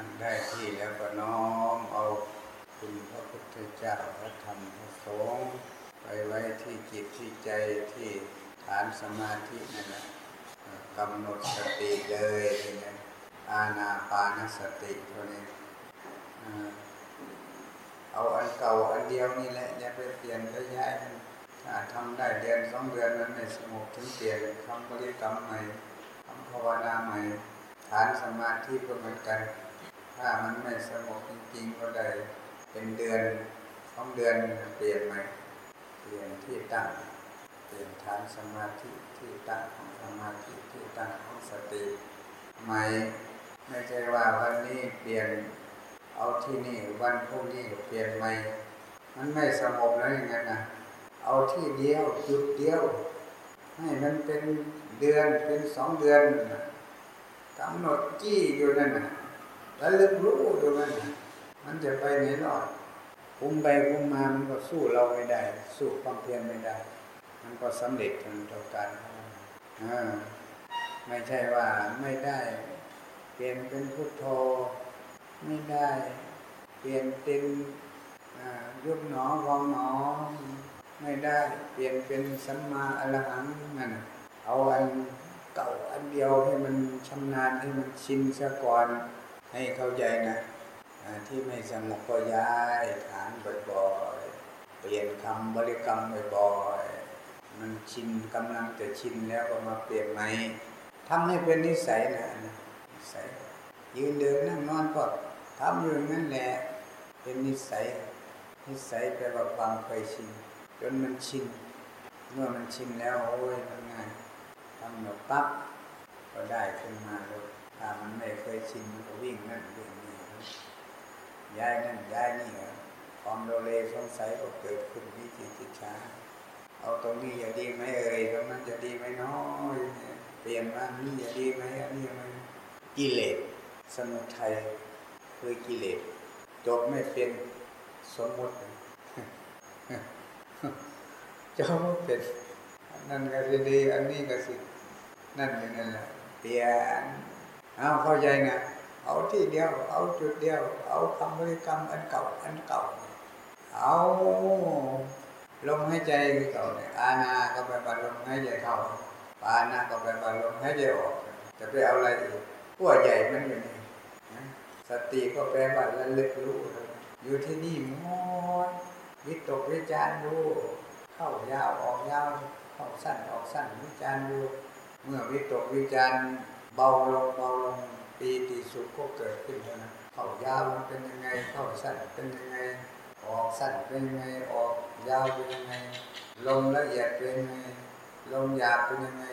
นั่งได้ที่แล้วก็น้อมเอาคุณพระพุทธเจ้าพระธรรมพระสงฆ์ไปไว้ที่จิตที่ใจที่ฐานสมาธินั่นแหละกำหนดสติเลยทีนี้อาณาปานสติตัวนี้เอ่อเอาอันเก่าอันเดียวนี่แหละอย่าไปเปลี่ยนไปย้ายมันถ้าทำได้เดือนสองเดือนมันไม่สงบถึงเปลี่ยนคำบริกรรมใหม่คำภาวนาใหม่ฐานสมาธิก็เหมือนกัน ถ้ามันไม่สงบจริงๆก็ได้เป็นเดือนสองเดือนเปลี่ยนใหม่เปลี่ยนที่ตั้งเปลี่ยนฐานสมาธิที่ตั้งของสมาธิที่ตั้งของสติใหม่ไม่ใช่ว่าวันนี้เปลี่ยนเอาที่นี่วันพรุ่งนี้เปลี่ยนใหม่มันไม่สงบแล้วอย่างนั้นนะเอาที่เดียวจุดเดียวให้มันเป็นเดือนเป็นสองเดือนกำหนดจี้อยู่นั่นนะ แล้วลึกรู้อยู่นั่นมันจะไปไหนหรอดคุมไปคุมมามันก็สู้เราไม่ได้ สู้ความเพียรไม่ได้ มันก็สำเร็จทางต่อการเออไม่ใช่ว่าไม่ได้ เปลี่ยนเป็นพุทโธไม่ได้ เปลี่ยนเป็นยุบหนอวองหนอ ไม่ได้ เปลี่ยนเป็นสัมมาอรหังนั่นเอาอันเก่าอันเดียวให้มันชำนาญให้มันชินซะก่อน ให้เข้าใจนะที่ไม่สงบก็ย้ายฐานบ่อยๆเปลี่ยนคำบริกรรมบ่อยๆมันชินกำลังจะชินแล้วก็มาเปลี่ยนใหม่ทำให้เป็นนิสัยนะนิสัยยืนเดินนั่งนอนก็ทำอยู่างนั้นแหละเป็นนิสัย นิสัยแปลว่าความเคยชินจนมันชิน เมื่อมันชินแล้วโอ้ยมันง่ายทำหมดปั๊บก็ได้ขึ้นมาเลย ถ้ามันไม่เคยชินมันก็วิ่งนั่นวิ่งนี่ย้ายนั่นย้ายนี่ความโลเลสงสัยก็เกิดขึ้นวิจิจิตช้าเอาตรงนี้อย่าดีไหมเอ่ยตรงนั้นจะดีไหมน้อยเปลี่ยนมานี่อย่าดีไหมอันนี้มันกิเลสสมุทัยคือกิเลสจบไม่เป็นสมมติเจ้าเป็นนนั่นก็สิดีอันนี้ก็สินั่นอย่างนั้นแหละเปลี่ยน เอาเข้าใจนะเอาที่เดียว เอาจุดเดียว เอาคำบริกรรมอันเก่าอันเก่า เอาลมหายใจเก่าเนี่ยอาณาก็ไปบรรลมหายใจเข้าปานาก็ไปบรรลมหายใจออกจะไปเอาอะไรอีกขั้วใหญ่มันอยู่นี่นะสติก็แปลว่าระลึกรู้อยู่ที่นี่หมดวิตกวิจารรู้เข้ายาวออกยาวเข้าสั้นออกสั้นวิจารณ์ดูเมื่อวิตกวิจารณ์ เบาลงเบาลงปีติสุขก็เกิดขึ้นแล้วนะเข้ายาวมันเป็นยังไงเข้าสั้นเป็นยังไง ออกสั้นเป็นยังไงออกยาวเป็นยังไงลมละเอียดเป็นยังไงลมหยาบเป็นยังไง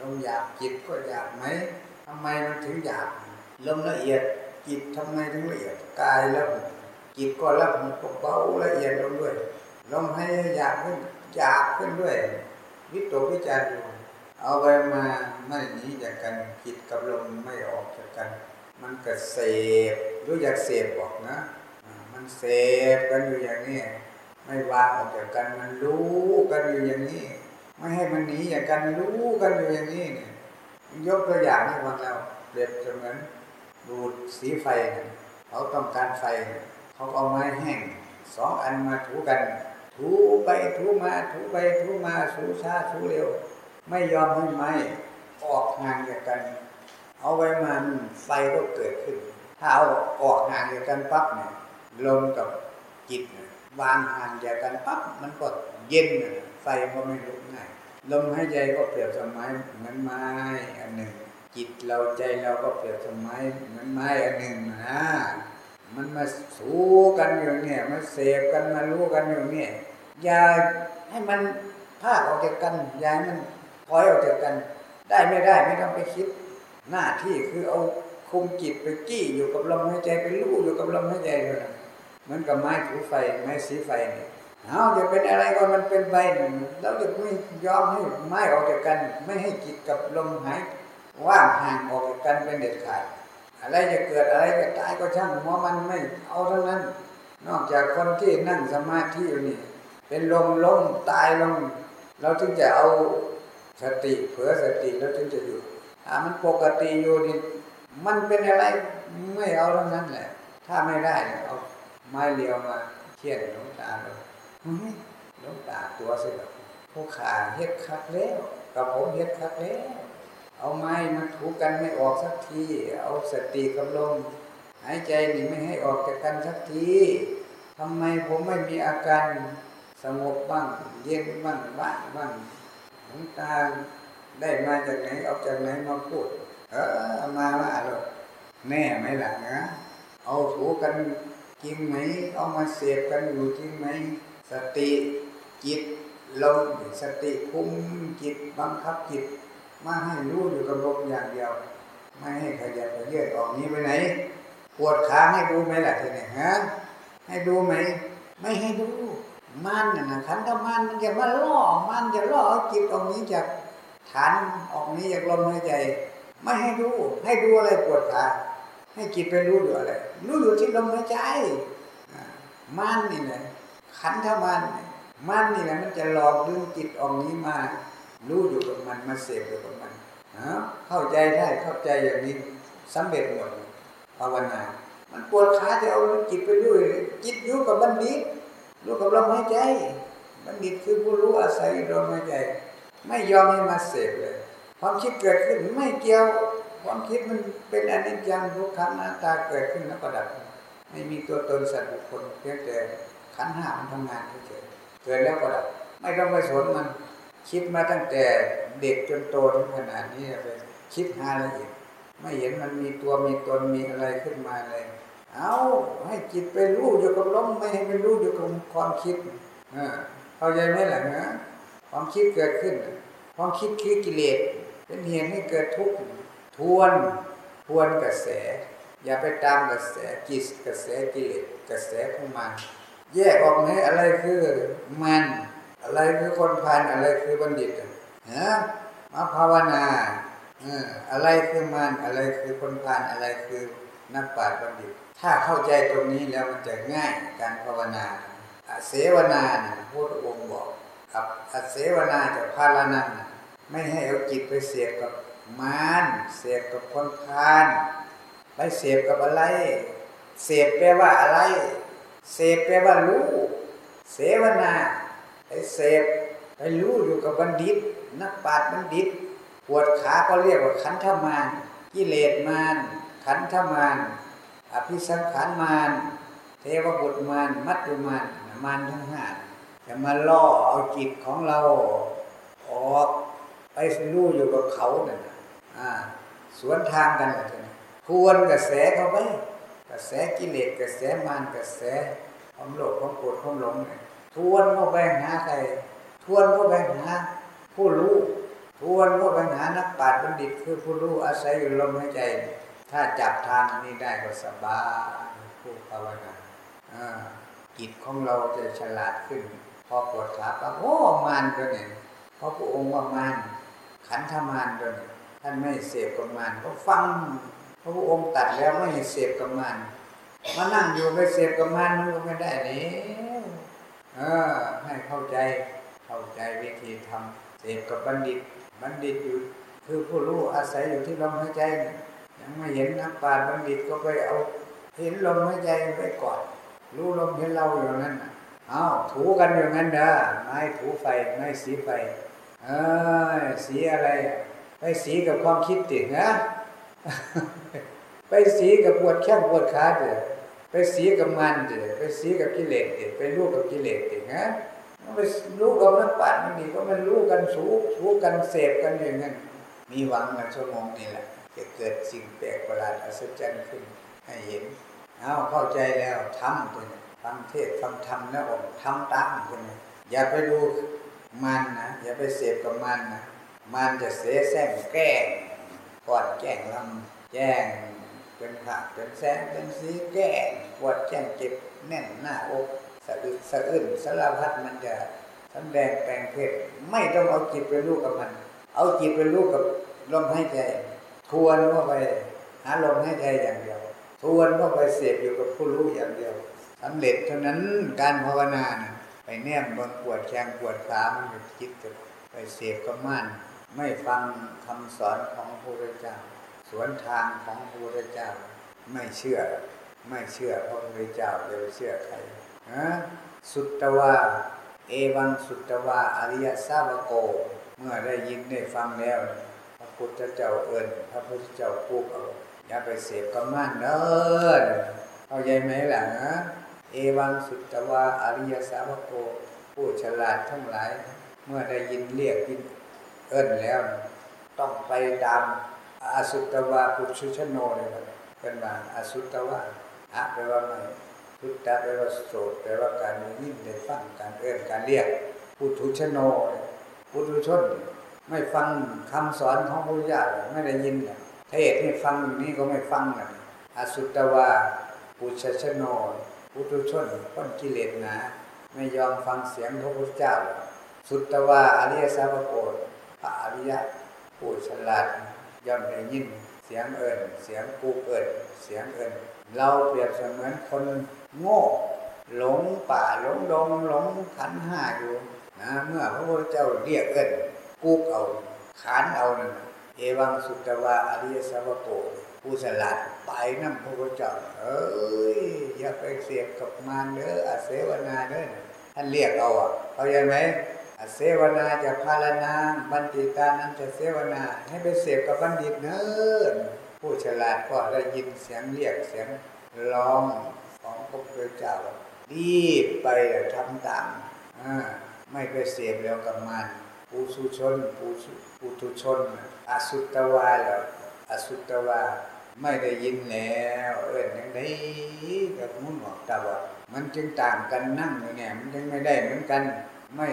ลมหยาบจิตก็หยาบไหมทำไมมันถึงหยาบลมละเอียดจิตทำไมถึงละเอียดกายแล้วจิตก็รับมันก็เบาละเอียดลงด้วยลมให้หยาบขึ้นหยาบขึ้นด้วย วิตกวิจารณ์อยู่เอาไปมา ไม่หนีจากกันจิตกับลมไม่ออกจากกัน มันก็เสพรู้อยากเสพบอกนะ มันเสพกันอยู่อย่างนี้ ไม่วางออกจากกันมันรู้กันอยู่อย่างนี้ ไม่ให้มันหนีจากกันรู้กันอยู่อย่างนี้เนี่ยยกตัวอย่างให้ฟังเราเปรียบเสมือนดูดสีไฟเนี่ยเขาต้องการไฟเนี่ยเขาเอาไม้แห้งสองอันมาถูกัน ถูไปถูมาถูไปถูมาสูช้าสูเร็ว ไม่ยอมให้ไหม ออกห่างากกัน เอาไว้มันไฟก็เกิดขึ้น ถ้าเอาออกห่างากกันปั๊บเนี่ยลมกับจิตเนี่ยวางห่างกกันปั๊บมันก็เย็นไฟก็ไม่ลุกง่ายลมหายใจก็เปรียบสมือนเหมือนไม้อันหนึ่ง จิตเราใจเราก็เปรียบสมือนเหมือนไม้อันหนึ่งนะมันมาสู้กันอยู่เนี่ยมาเสพกันมารู้กันอยู่เนี่ยอย่าให้มันพาออกจากกันอย่าให้มันถอยออกจากกัน ได้ไม่ได้ไม่ต้องไปคิด หน้าที่คือเอาคุมจิตไปจี้อยู่กับลมหายใจไปรู้อยู่กับลมหายใจเท่านั้นเหมือนกับไม้ถูไฟไม้สีไฟเนี่ยเอาจะเป็นอะไรก็มันเป็นไปเนี่ยเราจะไม่ยอมให้ไม้ออกจากกัน ไม่ให้จิตกับลมหายว่างห่างออกจากกันเป็นเด็ดขาดอะไรจะเกิดอะไรจะตายก็ช่างหัวมันไม่เอาทั้งนั้น นอกจากคนที่นั่งสมาธิอยู่นี่ เป็นลมล้มตายลงเราถึงจะเอา สติเผื่อสติแล้วถึงจะอยู่ถ้ามันปกติอยู่นี่มันเป็นอะไรไม่เอาทั้งนั้นแหละ ถ้าไม่ได้เอาไม้เลียวมาเขี่ยนหลวงตาเลยหลวงตาตัวสิแบบผู้ขาเฮ็ดคักแล้วกับผมเฮ็ดคักแล้วเอาไม้มาถูกันไม่ออกสักที เอาสติกำลงหายใจนี่ไม่ให้ออกจากกันสักทีทำไมผมไม่มีอาการสงบบ้าง เย็นบ้างบ้างบ้าง หลวงตาได้มาจากไหนเอาจากไหนมาพูด เออมาว่าหรอกแน่ไหมล่ะนะเอาถูกันจริงไหม เอามาเสพกันอยู่จริงไหม สติจิตลมสติคุมจิตบังคับจิตมาให้รู้อยู่กับลมอย่างเดียว ไม่ให้ขยับขยื่นออกนี้ไปไหนปวดขาให้ดูไหมล่ะทีนี้ฮะให้ดูไหม ไม่ให้ดู มันน่ะนะขันธมันมันจะมาล่อมันจะล่อเอาจิตออกนี้จากฐานออกนี้จากลมหายใจ ไม่ให้ดูให้ดูอะไรปวดขาให้จิตไปรู้อยู่อะไรรู้อยู่ที่ลมหายใจมันนี่แหละขันธมันมันนี่แหละมันจะหลอกดึงจิตออกนี้มา รู้อยู่กับมันมาเสพอยู่กับมันเข้าใจได้เข้าใจอย่างนี้สำเร็จหมดภาวนา มันปวดขาจะเอาจิตไปด้วย จิตอยู่กับบัณฑิต รู้กับลมหายใจบัณฑิตคือผู้รู้อาศัยลมหายใจ ไม่ยอมให้มาเสพเลย ความคิดเกิดขึ้นไม่เกี่ยว ความคิดมันเป็นอนิจจังทุกขังหน้าตาเกิดขึ้นแล้วก็ดับ ไม่มีตัวตนสัตว์บุคคลเพียงแต่ขันห้ามันทำงานเฉยเกิดแล้วก็ดับ ไม่ต้องไปสนมัน คิดมาตั้งแต่เด็กจนโตถึงขนาดนี้ไปคิดหาอะไรอีกไม่เห็นมันมีตัวมีตนมีอะไรขึ้นมาเลย เอาให้จิตไปรู้อยู่กับลมไม่ให้ไปรู้อยู่กับความคิดเข้าใจไหมล่ะนะความคิดเกิดขึ้น ความคิดคือกิเลสเป็นเหตุให้เกิดทุกข์ทวนทวนกระแส อย่าไปตามกระแสจิตกระแสกิเลสกระแสของมัน แยกออกไหมอะไรคือมัน อะไรคือคนพานอะไรคือบัณฑิตฮะมาภาวนาอะไรคือมันอะไรคือคนพานอะไรคือนักปราชญ์บัณฑิต ถ้าเข้าใจตรงนี้แล้วมันจะง่ายการภาวนาเสวนาเนี่ยพระองค์บอกกับเสวนาจะพาลานันไม่ให้เอาจิตไปเสียบกับมารเสียบกับคนพานไปเสียบกับอะไร เสียบแปลว่าอะไร เสพแปลว่ารู้ เสวนาไปเสพไปรู้อยู่กับบัณฑิต นักปราชญ์บัณฑิต ปวดขาก็เรียกว่าขันธมารกิเลสมารขันธมาร อภิสังขารมารเทวบุตรมารมัตตุมารมารทั้งห้าจะมาล่อเอาจิตของเราออกไปรู้อยู่กับเขาเนี่ยสวนทางกันเลยทวนกระแสเข้าไปกระแสกิเลสกระแสมารกระแสความโลภความโกรธความหลงเนี่ยทวนเข้าไปหาใครทวนเข้าไปหาผู้รู้ทวนเข้าไปหานักปราชญ์บัณฑิต คือผู้รู้อาศัยอยู่ลมหายใจ ถ้าจับทางนี้ได้ก็สบายผู้ภาวนาจิตของเราจะฉลาดขึ้น พอปวดขาปั๊บโอ้มานตัวนี้เพราะพระองค์ว่ามานขันธมานตัวนี้ท่านไม่เสพกับมานก็ฟังพระองค์ตัดแล้วไม่เสพกับมันมานั่งอยู่ไปเสพกับมันมันก็ไม่ได้นี่เออให้เข้าใจเข้าใจวิธีทำเสพกับบัณฑิต บัณฑิตอยู่คือผู้รู้อาศัยอยู่ที่ลมหายใจ ไม่เห็นนักปราชญ์บัณฑิตก็ไปเอา เห็นลมหายใจไว้ก่อน รู้ลมเห็นเราอยู่นั้นเอาถูกันอย่างนั้นเด้อไม้ถูไฟไม้สีไฟเออสีอะไรไปสีกับความคิดติดนะไปสีกับปวดแข้งปวดขาเดือไปสีกับมันเดือไปสีกับกิเลสเดือไปรู้กับกิเลสเดือนะไปรู้กับนักปัญญานี่ก็มันรู้กันสูสูกันเสพกันอย่างนั้นมีหวังกันชั่วโมงนี้แหละ จะเกิดสิ่งแปลกประหลาดอัศจรรย์ขึ้นให้เห็น เอาเข้าใจแล้วทำตัวนี้ฟังเทศฟังธรรมนะองทำตามตัวนี้อย่าไปดูมันนะอย่าไปเสพกับมันนะมันจะเสแสร้งแก้กอดแจ้งลำแจ้งเป็นผักเป็นแสงเป็นสีแก้งปวดแจ้งเจ็บแน่นหน้าอกสะอึกสะอื้นสารพัดมันจะสำแดงแปลงเพศไม่ต้องเอาจิตไปรู้กับมัน เอาจิตไปรู้กับลมหายใจ ทวนเข้าไปหาลมใหายใจอย่างเดียว ทวนเข้าไปเสียบอยู่กับผู้รู้อย่างเดียวสำเร็จเท่านั้นการภาวนานะไปแนมบนปวดแขงปวดขามันจิตไปเสียบกับมันไม่ฟังคำสอนของพระพุทธเจ้า สวนทางของพระพุทธเจ้า ไม่เชื่อ ไม่เชื่อพระพุทธเจ้าจะไปเชื่อใครฮะสุตตวาเอวังสุตตวาอริยสาวโก เมื่อได้ยินได้ฟังแล้ว พุทธเจ้าเอิญพระพุทธเจ้าพูดเอาอย่าไปเสพกับมันเนินเข้าใจไหมหล่ะฮะเอวังสุตตวาอริยสาวโกผู้ฉลาดทั้งหลาย เมื่อได้ยินเรียกยินเอิญแล้ว ต้องไปตามอสุตวาปุชุชโนเลยครับเป็นว่าอสุตวาอะแปลว่าไม่พุทธะแปลว่าโสดแปลว่าการยินได้ฟังการเอิญการเรียกปุถุชโนปุถุชน ไม่ฟังคำสอนของพระพุทธเจ้าไม่ได้ยินน่ะเทศให้ฟังอยู่นี้ก็ไม่ฟังนะอสุตวาปุชชโนปุถุชนพ้นกิเลสนาไม่ยอมฟังเสียงพระพุทธเจ้า สุตวาอริยสาวกพระอริยะผู้ฉลาดย่อมได้ยินเสียงเอิญเสียงกูเอิญเสียงเอิญเราเปรียบเสมือนคนโง่หลงป่าหลงดงหลงขันห้าอยู่นะเมื่อพระพุทธเจ้าเรียกเอิญ กูกเอาขานเอานั่นน่ะเอวังสุตวาอริยสาวกผู้ฉลาดไปนั่พระพุทธเจ้าเอ้ยอย่าไปเสียบกับมารเด้ออาเสวนาเด้อท่านเรียกเอาอะเข้าใจไหมอเสวนาจะพาลนาบัณฑิตานั้นจะเสวนาให้ไปเสพกับบัณฑิตเนินผู้ฉลาดก็ได้ยินเสียงเรียกเสียงร้องของพระพุทธเจ้ารีบไปทำตามอ่าไม่ไปเสพแล้วกับมัน ปูสุชนปูสุปูทุชน อสุตวาแล้วอสุตวา ไม่ได้ยินแล้ว เอิ้นยังไงกับมุนหอกตาบอดมันจึงต่างกันนั่งอยู่เนี่ยมันจึงไม่ได้เหมือนกัน ไม่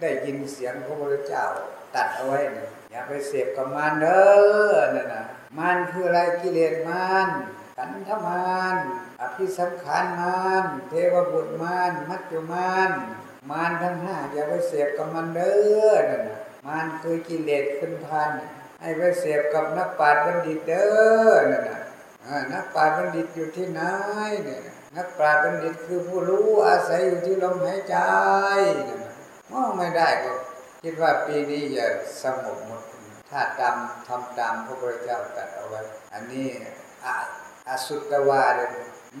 ได้ยินเสียงพระพุทธเจ้าตัดเอาไว้นะอย่าไปเสพกับมารเด้อนั่นนะมารคืออะไรกิเลสมารขันธมารอภิสังขารมารเทวบุตรมารมัจจุมาร มารทั้งห้าอย่าไปเสพกับมันเด้อนั่นนะมารคือกิเลสขึ้นพันให้ไปเสพกับนักปราชญ์บัณฑิตเด้อนั่นนะอ่านักปราชญ์บัณฑิตอยู่ที่ไหนเนี่ยนักปราชญ์บัณฑิตคือผู้รู้อาศัยอยู่ที่ลมหายใจนั่นนะมองไม่ได้ก็คิดว่าปีนี้จะสงบหมดถ้าตามทำตามพระพุทธเจ้าตรัสเอาไว้ อันนี้ออสุตวาเลย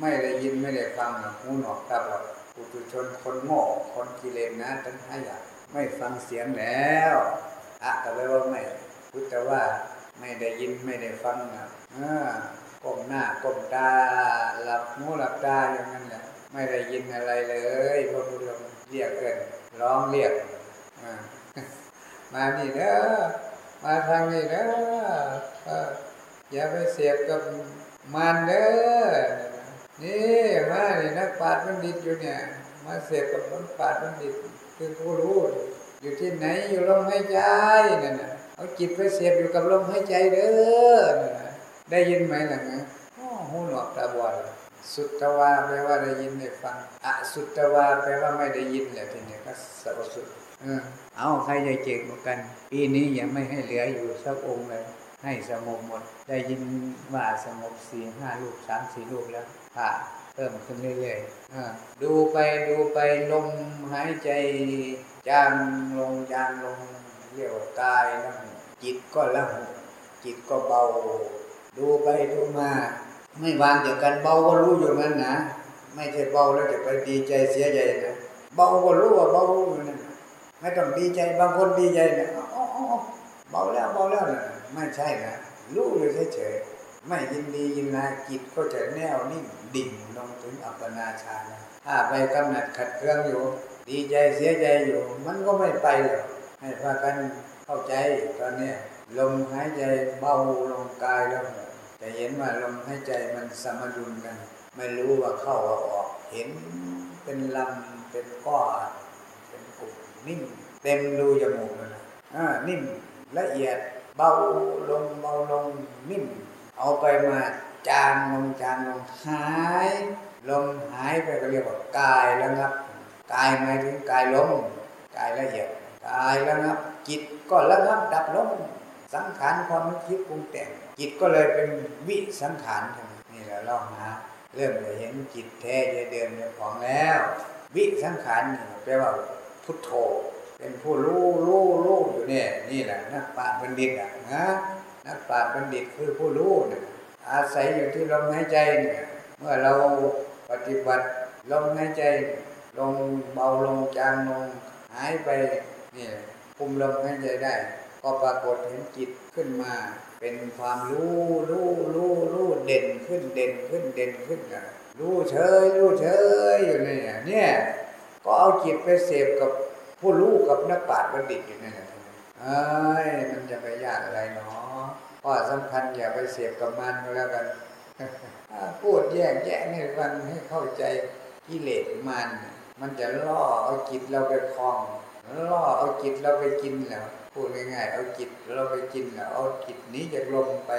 ไม่ได้ยินไม่ได้ฟังหูหนวกตาบอด ปุถุชนคนโง่คนกิเลสนะทั้งห้าอย่างไม่ฟังเสียงแล้วอะก็แปลว่าไม่พุทธว่าไม่ได้ยินไม่ได้ฟังนะก้มหน้าก้มตาหลับหูหลับตาอย่างนั้นแหละไม่ได้ยินอะไรเลยพระพุทธองค์เรียกเกินร้องเรียกมานี่เด้อมาทางนี้เด้ออย่าไปเสียบกับมารเด้อ นี่มานี่นักปราชญ์บัณฑิตอยู่เนี่ย มาเสียกับนักปราชญ์บัณฑิต คือผู้รู้ อยู่ที่ไหนอยู่ลมหายใจนั่นน่ะเอาจิตไปเสียบอยู่กับลมหายใจเด้อนั่นน่ะได้ยินไหมล่ะนะอ๋อหูหนวกตาบอดสุตวาแปลว่าได้ยินได้ฟังอสุตวาแปลว่าไม่ได้ยินแหละทีนี้ก็สับสุดเออเอาใครจะเก่งกว่ากัน ปีนี้ยังไม่ให้เหลืออยู่สักองค์เลยให้สงบหมด ได้ยินว่าสงบสี่ห้าลูกสามสี่ลูกแล้ว ผ่าเพิ่มขึ้นเรื่อยๆดูไปดูไปลมหายใจจางลงจางลงเรียว่ากายละหุจิตก็ละหุจิตก็เบา ดูไปดูมา ไม่วางเดียวกันเบาก็รู้อยู่นั้นนะไม่ใช่เบาแล้วจะไปดีใจเสียใจนะเบาก็รู้ว่าเบาอยู่นั่นไม่ต้องดีใจบางคนดีใจนะเบาแล้วเบาแล้วนะไม่ใช่นะรู้อยู่เฉยๆ ไม่ยินดียินร้าจิตก็จะแน่วนิ่งดิ่งลงถึงอัปปนาชานะถ้าไปกำหนัดขัดเครื่องอยู่ ดีใจเสียใจอยู่ มันก็ไม่ไปหรอกให้พากันเข้าใจตอนนี้ลมหายใจเบาลงกายแล้วจะเห็นว่าลมหายใจมันสมดุลกัน ไม่รู้ว่าเข้าว่าออก เห็นเป็นลำเป็นก้อนเป็นกลุ่มนิ่มเต็มรูจมูกเลยนะอ่านิ่มละเอียดเบาลงเบาลงนิ่ม เอาไปมาจางลงจางลงหายลมหายไปก็เรียกว่ากายแล้วครับกายหมายถึงกายลมกายละเอียดกายแล้วครับจิตก็ระงับดับลงสังขารความคิดปรุงแต่งจิตก็เลยเป็นวิสังขารนี่แหละเราหาเริ่มจะเห็นจิตแท้จะเดินในของแล้ว วิสังขารนี่แปลว่าพุทโธ เป็นผู้รู้รู้รู้อยู่เนี่ยนี่แหละนักปราชญ์บัณฑิตอะนะ นักปราชญ์บัณฑิตคือผู้รู้เนี่ยอาศัยอยู่ที่ลมหายใจเนี่ยเมื่อเราปฏิบัติลมหายใจลงเบาลงจางลงหายไปเนี่ยคุมลมหายใจได้ ก็ปรากฏเห็นจิตขึ้นมา เป็นความรู้รู้รู้รู้เด่นขึ้นเด่นขึ้นเด่นขึ้นนะรู้เฉยรู้เฉยอยู่เนี่ยเนี่ยก็เอาจิตไปเสพกับผู้รู้กับนักปราชญ์บัณฑิตอยู่นั่นแหละเอ้ยมันจะไปยากอะไรเนาะ ข้อสำคัญอย่าไปเสพกับมันก็แล้วกันพูดแยกแยะให้ฟังให้เข้าใจกิเลสมัน มันจะล่อเอาจิตเราไปคลองล่อเอาจิตเราไปกินแล้วพูดง่ายๆเอาจิตเราไปกินแล้วเอาจิตนี้จากลมไป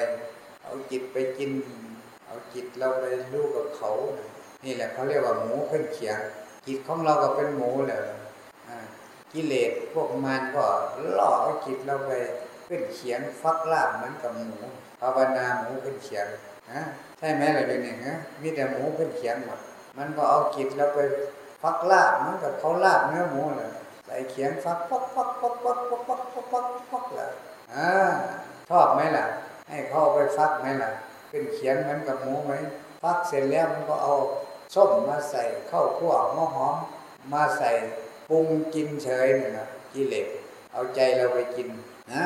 เอาจิตไปกิน เอาจิตเราไปรู้กับเขา นี่แหละเขาเรียกว่าหมูขึ้นเขียงจิตของเราก็เป็นหมูแล้วกิเลสพวกมันก็ล่อเอาจิตเราไป ขึ้นเขียงฟักลาบเหมือนกับหมูภาวนาหมูขึ้นเขียงนะใช่ไหมล่ะเดี๋ยวนี้นะมีแต่หมูขึ้นเขียงหมดมันก็เอาจิตเราไปฟักลาบเหมือนกับเขาลาบเนื้อหมูเลยใส่เขียงฟักฟักฟักฟักฟักฟักฟักฟักฟักฟักเลยอ่าชอบไหมล่ะ ให้เขาไปฟักไหมล่ะขึ้นเขียงเหมือนกับหมูไหมฟักเสร็จแล้วมันก็เอาส้มมาใส่ข้าวคั่วหอมหอม มาใส่ปรุงกินเฉยนี่ยนะกิเลสเอาใจเราไปกินนะ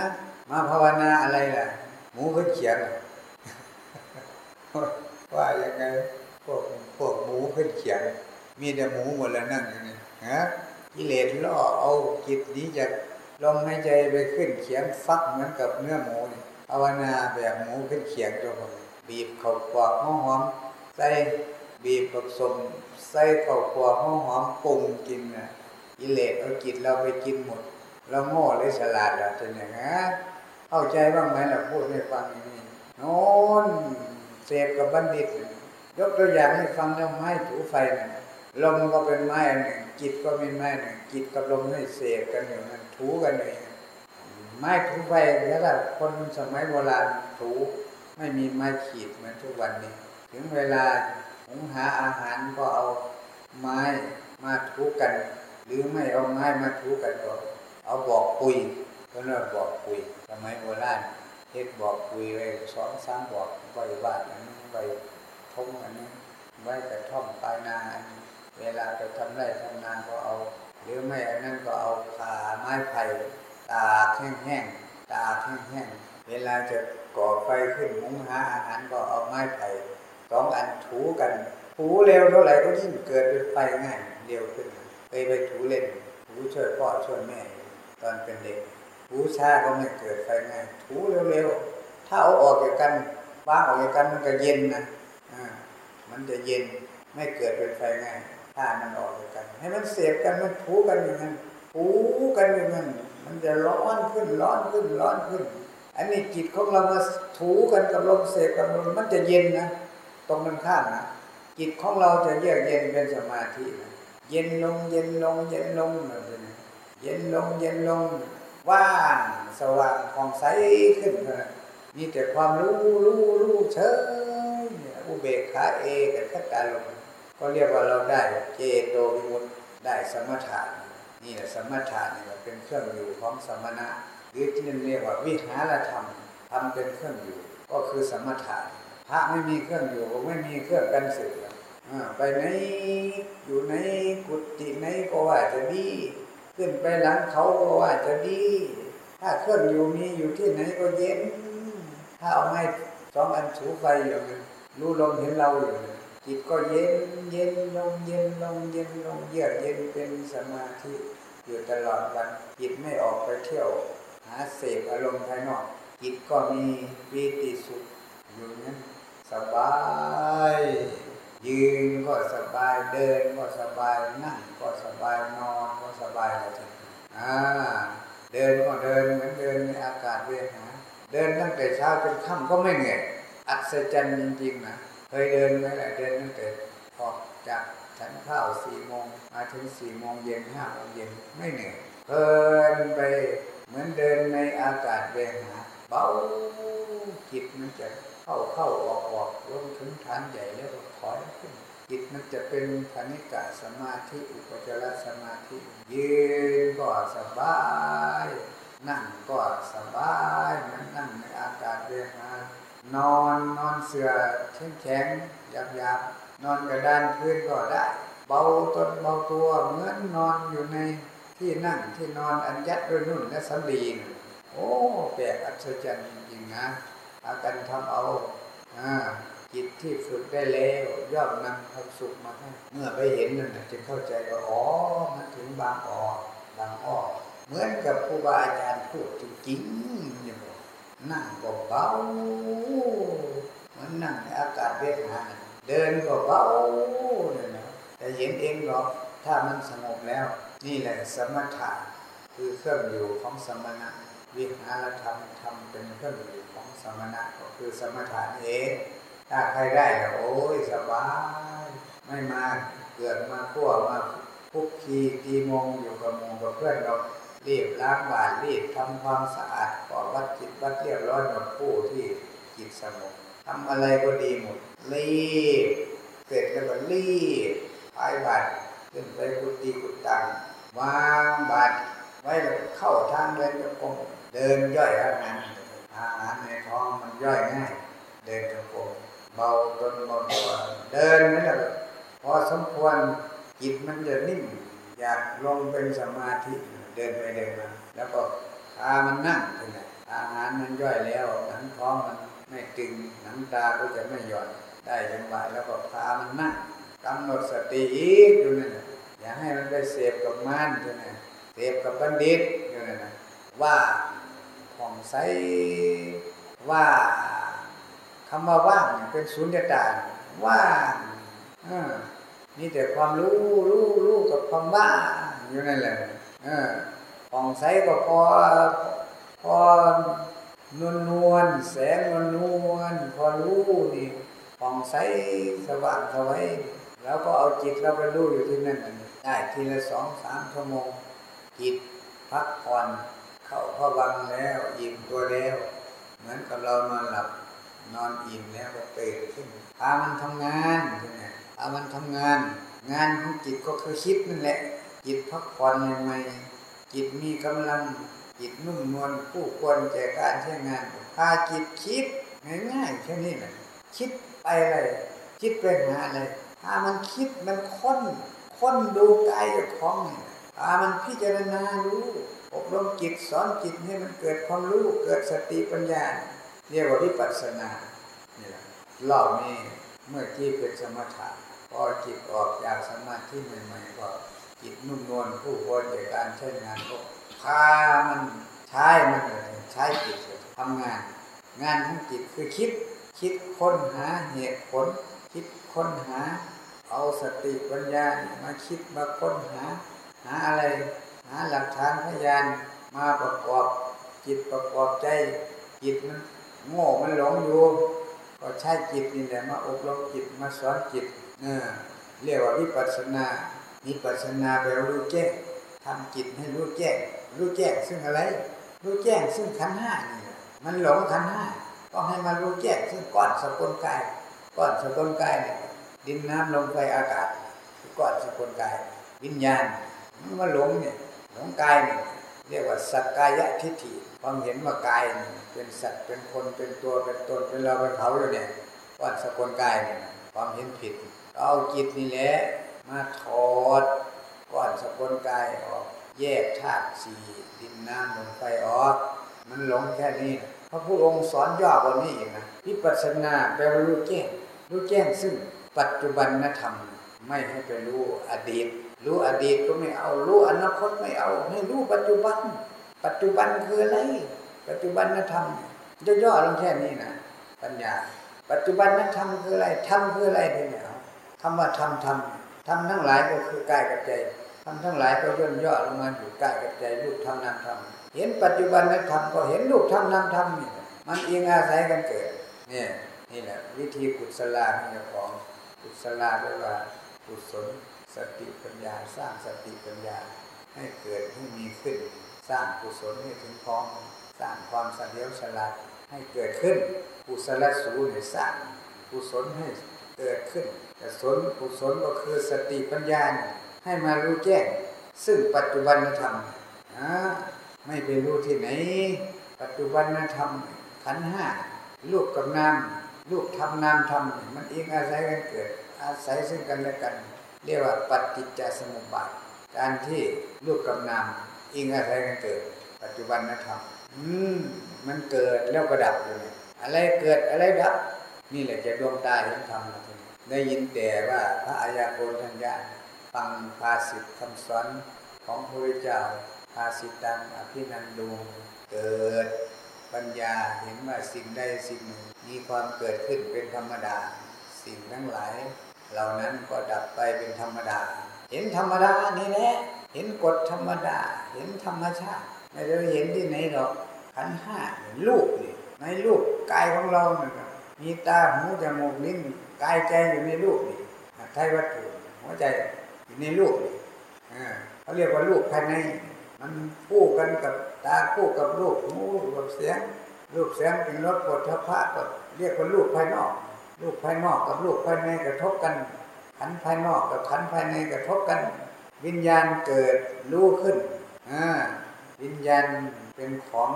มาภาวนาอะไรล่ะ หมูขึ้นเขียงว่ายังไงพวกพวกหมูขึ้นเขียง มีแต่หมูหมดแล้วนั่งอย่างนี้ฮะกิเลสล่อเอาจิตนี้จากลมหายใจไปขึ้นเขียงฟักเหมือนกับเนื้อหมูนี่ภาวนาแบบหมูขึ้นเขียงจ้าคนบีบข้าวกวากหอมหอมใส่บีบผสมใส่ข้าวกวากหอมหอมปรุงกินนะกิเลสเอาจิตเราไปกินหมดเราโง่เลยฉลาดอะจะอย่างนี้ เข้าใจบ้างไหมล่ะพูดให้ฟังอย่างนี้โน้นเสพกับบัณฑิต ยกตัวอย่างให้ฟังแล้วไม้ถูไฟนะลมก็เป็นไม้หนึ่งจิตก็เป็นไม้หนึ่งจิตกับลมให้เสพกันอยู่มันถูกันเลยไม้ถูไฟแล้วล่ะคนสมัยโบราณถูไม่มีไม้ขีดเหมือนทุกวันนี้ ถึงเวลาหุงหาอาหารก็เอาไม้มาถูกัน หรือไม่เอาไม้มาถูกันก็เอาบอกปุยก็เรียกบอกปุย สมัยโบราณเฮ็ดบอกปุยไว้สองสามบอกใบบ้านนั้นใบทงอันนี้ไว้แต่ท่อมปลายนาอันนี้เวลาไปทำไรทำนาก็เอา หรือไม่อันนั้นก็เอาขาไม้ไผ่ตาแห้งๆตาแห้งๆเวลาจะก่อไฟขึ้นมุงหาอาหารก็เอาไม้ไผ่สองอันถูกันถูเร็วเท่าไหร่ก็ยิ่งเกิดเป็นไฟง่ายเร็วขึ้นเคยไปถูเล่นถูช่วยพ่อช่วยแม่ ตอนเป็นเด็ก ถูช้าก็ไม่เกิดไฟง่ายถูเร็วๆ ถ้าเอาออกจากกันบ้างออกจากกันมันก็เย็นนะมันจะเย็นไม่เกิดเป็นไฟง่ายถ้ามันออกจากกัน ให้มันเสียบกันมันถูกันอย่างนั้นถูกันอย่างนั้นมันจะร้อนขึ้นร้อนขึ้นร้อนขึ้น อันนี้จิตของเรามาถูกันกับลมเสกกับลมมันจะเย็นนะตรงนั้นข้ามนะจิตของเราจะเยือกเย็นเป็นสมาธินะเย็นลงเย็นลงเย็นลงเลยเย็นลงเย็นลง ว่างสว่างผ่องใสขึ้นนะมีแต่ความรู้รู้รู้เฉยอุเบกขาเอกับขัตตาลมก็เรียกว่าเราได้เจโตวิมุตได้สมถะนี่แหละสมถะนี่เป็นเครื่องอยู่ของสมณะ หรือที่เรียกว่าวิหารธรรมทำเป็นเครื่องอยู่ ก็คือสมถะพระไม่มีเครื่องอยู่ไม่มีเครื่องกันสึกไปไหนอยู่ในกุฏิไหนก็ว่าจะดี ขึ้นไปหลังเขาก็ว่าจะดี ถ้าเครื่องอยู่มีอยู่ที่ไหนก็เย็น ถ้าเอาไม้สองอันถูไฟอย่างนี้รู้ลมเห็นเราอยู่จิตก็เย็นเย็นลงเย็นลงเย็นลงเยือกเย็นเป็นสมาธิอยู่ตลอดวันจิตไม่ออกไปเที่ยว หาเสพอารมณ์ภายนอก จิตก็มีวิติสุขอยู่นั้นสบาย ยืนก็สบายเดินก็สบายนั่งก็สบายนอน สบายเลยทีอ่าเดินก็เดินเหมือนเดินในอากาศเวียนหาเดินตั้งแต่เช้าจนค่ำก็ไม่เหนื่อยอัศจรรย์จริงๆนะเคยเดินไหมล่ะเดินตั้งแต่ออกจากฉันข้าวสี่โมงมาถึงสี่โมงเย็นห้าโมงเย็นไม่เหนื่อยเพลินไปเหมือนเดินในอากาศเวียนหาเบาจิตมันจะเข้าเข้าออกออกลงถึงฐานใหญ่แล้วก็ถอยขึ้น จิตมันจะเป็นคณิกะสมาธิอุปจารสมาธิยืนก็สบาย นั่งก็สบายมือนนั่งในอากาศเรียงมานอนนอนเสือแข็งแข็งหยาบหยาบนอนกระดานพื้นก็ได้ เบาตนเบาตัวเหมือนนอนอยู่ในที่นั่งที่นอนอันยัดด้วยนุ่นและสำลีนโอ้แปลกอัศจรรย์จริงๆนะอาการทำเอาอ่า จิตที่ฝึกได้แล้วย่อมนำความสุขมาให้เมื่อไปเห็นนั่นจะเข้าใจว่าอ๋อมันถึงบางอ่อบางอ้อเหมือนกับครูบาอาจารย์พูดจริงๆอย่างบอกนั่งก็เบาเหมือนนั่งในอากาศเวทนาเดินก็เบาเลยนะแต่เห็นเองหรอกถ้ามันสงบแล้ว นี่แหละสมถะคือเครื่องอยู่ของสมณะวิหารธรรมธรรมเป็นเครื่องอยู่ของสมณะก็คือสมถะเอง ถ้าใครได้แล้วโอ้ยสบาย ไม่มาเกิดมาขั้วมาคุกคีกีมงอยู่กับมงกับเพื่อนเรารีบล้างบาตรรีบทำความสะอาดขอวัดจิตวัดเรียบร้อยหมดผู้ที่จิตสงบทำอะไรก็ดีหมดรีบเสร็จแล้วก็รีบพายบาตรขึ้นไปกุฏิกุตังวางบาตรไว้แล้วเข้าทางเดินจงกรมเดินย่อยอาหารอาหารในท้องมันย่อยง่าย เดินจงกรม เบาตนเบาตัวเดินนั่นแหละพอสมควรจิตมันจะนิ่มอยากลงเป็นสมาธิเดินไปเดินมาแล้วก็ขามันนั่งขึ้นเลยอาหารมันย่อยแล้วหนังท้องมันไม่ตึงหนังตาก็จะไม่หย่อนได้จังหวะแล้วก็พามันนั่งกำหนดสติอีกอยู่นั่นะอย่าให้มันไปเสพกับมันอยู่นั่นเสพกับบัณฑิตอยู่นั่นว่าผ่องใสว่า คำว่าว่างเนี่ยเป็นศูนย์ตาว่างนี่แต่ความรู้รู้รู้กับความว่างอยู่นั่นแหละเออผ่องใสก็พอพอนวลนวลแสงนวลนวลพอรู้นี่ผ่องใสสว่างสวัยแล้วก็เอาจิตเราไปรู้อยู่ที่นั่นได้ทีละสองสามชั่วโมงจิตพักผ่อนเข้าพระวังแล้วอิ่มตัวแล้วเหมือนกับเรานอนหลับ นอนอิ่มแล้วก็ตื่นขึ้นพามันทำงานใช่ไหมพามันทำงาน งานของจิตก็คือคิดนั่นแหละ จิตพักผ่อนใหม่ๆจิตมีกำลังจิตนุ่มนวลผู้ควรแก่การใช้งานพาจิตคิดง่ายๆแค่นี้แหละคิดไปเลยคิดไปหาอะไรพามันคิดมันค้น ค้นดูกายกับของเนี่ยพามันพิจารณารู้อบรมจิตสอนจิตให้มันเกิดความรู้เกิดสติปัญญา เรียกว่าวิปัสสนานี่แหละรอบนี้เมื่อกี้เป็นสมถะพอจิตออกจากสมาธิใหม่ๆก็จิตนุ่มนวลผู้ควรแก่การใช้งานก็พามันใช้มันเลยใช้จิตเลยทำงาน งานของจิตคือคิดคิดค้นหาเหตุผล คิดค้นหา เอาสติปัญญามาคิดมาค้นหา หาอะไร หาหลักฐานพยานมาประกอบจิตประกอบใจจิตมัน โง่มันหลงอยู่ ก็ใช้จิตนี่แหละมาอบรมจิตมาสอนจิตเออเรียกว่าวิปัสสนาวิปัสสนาแปลว่ารู้แจ้งทำจิตให้รู้แจ้งรู้แจ้งซึ่งอะไร รู้แจ้งซึ่งขันห้านี่มันหลงขันห้าต้องให้มันรู้แจ้งซึ่งก้อนสกุลกายก้อนสกุลกายเนี่ยดินน้ำลมไฟอากาศคือก้อนสกุลกาย วิญญาณมันมาหลงเนี่ยหลงกายเนี่ยเรียกว่าสักกายทิฏฐิ ความเห็นว่ากายเป็นสัตว์เป็นคนเป็นตัวเป็นตนเป็นเราเป็นเขาอยู่เนี่ยก้อนสกุลกายเนี่ยความเห็นผิดเอาจิตนี่แหละมาถอดก้อนสกุลกายออกแยกธาตุสี่ดินน้ำลมไฟออกมันหลงแค่นี้พระพุทธองค์สอนย่อกว่านี้อีกนะวิปัสสนาแปลว่ารู้แจ้งรู้แจ้งซึ่งปัจจุบันนธรรมไม่ให้ไปรู้อดีต รู้อดีตก็ไม่เอารู้อนาคตไม่เอาให้รู้ปัจจุบัน ปัจจุบันคืออะไร ปัจจุบันนธรรมย่อๆลงแค่นี้นะปัญญา ปัจจุบันนธรรมคืออะไรธรรมคืออะไรเนี่ยคำว่าธรรมธรรมธรรมทั้งหลายก็คือกายกับใจธรรมทั้งหลายก็ย่นย่อลงมาอยู่กายกับใจรูปธรรมนามธรรมเห็นปัจจุบันนธรรมก็เห็นรูปธรรมนามธรรมนี่มันเองอาศัยกันเกิดเนี่ยนี่แหละวิธีกุศลาเนี่ยของกุศลาเรียกว่ากุศลสติปัญญาสร้างสติปัญญาให้เกิดให้มีขึ้น ร้างกุศลให้ถึงพร้อมสร้างความเฉลียวฉลาดให้เกิดขึ้นกุศลสูเนี่ยสร้างกุศลให้เกิดขึ้นแต่สนกุศลก็คือสติปัญญาให้มารู้แจ้งซึ่งปัจจุบันธรรมไม่ไปรู้ที่ไหน ปัจจุบันธรรมขันห้าลูกกับนามลูกทำนามทำมันเองอาศัยกันเกิด อาศัยซึ่งกันและกัน เรียกว่าปฏิจจสมุปบาทการที่ลูกกับนาม อิงอาศัยกันเกิด ปัจจุบันธรรมอืมมันเกิดแล้วก็ดับเนี่ยอะไรเกิดอะไรดับ นี่แหละจะดวงตาเห็นธรรมได้ยินแต่ว่าพระอายาโกณทัญญาฟังภาษิตคำสอนของพระพุทธเจ้าภาษิตังอภินันดูเกิดปัญญาเห็นว่าสิ่งใดสิ่งหนึ่งมีความเกิดขึ้นเป็นธรรมดา สิ่งทั้งหลาย เหล่านั้นก็ดับไปเป็นธรรมดา เห็นธรรมดานี่แหละ เห็นกฎธรรมดา เห็นธรรมชาติ ไม่ได้เห็นที่ไหนหรอกขันห้าลูกนี่ในลูกกายของเราเนี่ยมีตาหูจมูกลิ้นกายใจอยู่ในลูกนี่ไทยวัตถุหัวใจอยู่ในลูกนี่เขาเรียกว่าลูกภายใน มันคู่กันกับตาคู่กับลูกหูกับเสียงลูกเสียงเป็นรสปวดทพพะก็เรียกว่าลูกภายนอกลูกภายนอกกับลูกภายในกระทบกัน ขันภายนอกกับขันภายในกระทบกัน วิญญาณเกิดรู้ขึ้นอ่าวิญญาณเป็นของ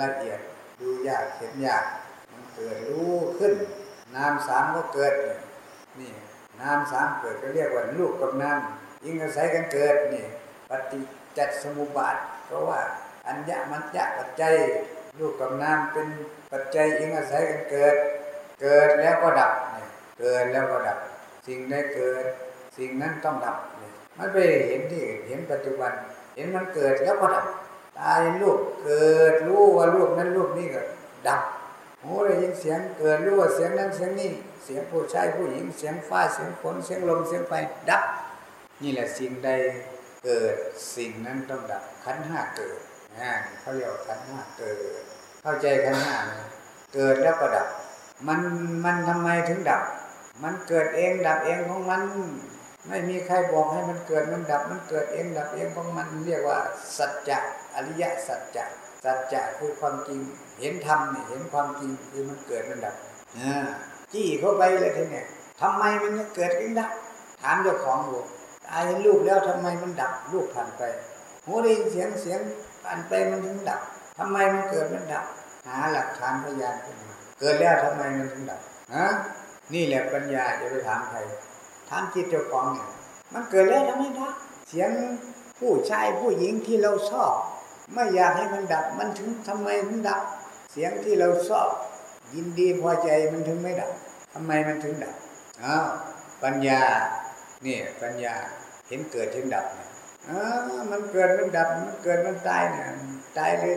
ละเอียดดูยากเห็นยาก มันเกิดรู้ขึ้น นามสามก็เกิด นี่นามสามเกิดก็เรียกว่าลูกกับนามยิ่งอาศัยกันเกิดนี่ปฏิจจสมุปบาทเพราะว่าอัญญมัญญปัจจัยลูกกับนามเป็นปัจจัยยิ่งอาศัยกันเกิด เกิดแล้วก็ดับเนี่ยเกิดแล้วก็ดับ สิ่งได้เกิด สิ่งนั้นต้องดับเนี่ย มันไปเห็นที่เห็นปัจจุบัน เห็นมันเกิดแล้วก็ดับตาเห็นรูปเกิดรู้ว่ารูปนั้นรูปนี้ก็ดับหูได้ยินเสียงเกิดรู้ว่าเสียงนั้นเสียงนี้ เสียงผู้ชายผู้หญิงเสียงฟ้าเสียงฝนเสียงลมเสียงไฟดับ นี่แหละสิ่งใดเกิดสิ่งนั้นต้องดับขันห้าเกิดนะเขาเรียกขันห้าเกิด เข้าใจขันห้าไหมเกิดแล้วก็ดับ มันมันทำไมถึงดับ มันเกิดเองดับเองของมัน ไม่มีใครบอกให้มันเกิดมันดับมันเกิดเองดับเองของมันเรียกว่า สัจจะอริยสัจจะสัจจะคือความจริง เห็นธรรมเนี่ยเห็นความจริงคือมันเกิดมันดับอ่าจี้เข้าไปเลยทีเนี่ยทำไมมันเกิดเองดับถามเจ้าของดูตายลูกแล้วทำไมมันดับลูกผ่านไปหูได้ยินเสียงเสียงผ่านไปมันถึงดับทำไมมันเกิดมันดับ หาหลักฐานพยานขึ้นมาเกิดแล้วทำไมมันถึงดับฮะนี่แหละปัญญาจะไปถามใคร ถามจิตเจ้าของเนี่ยมันเกิดแล้วทำไมดับเสียงผู้ชายผู้หญิงที่เราชอบ ไม่อยากให้มันดับ มันถึงทำไมมันดับ เสียงที่เราชอบ ยินดีพอใจมันถึงไม่ดับทำไมมันถึงดับอ้าวปัญญาเนี่ยปัญญาเห็นเกิดเห็นดับเนี่ยอ้ามันเกิดมันดับ มันเกิดมันตายเนี่ยตายเลย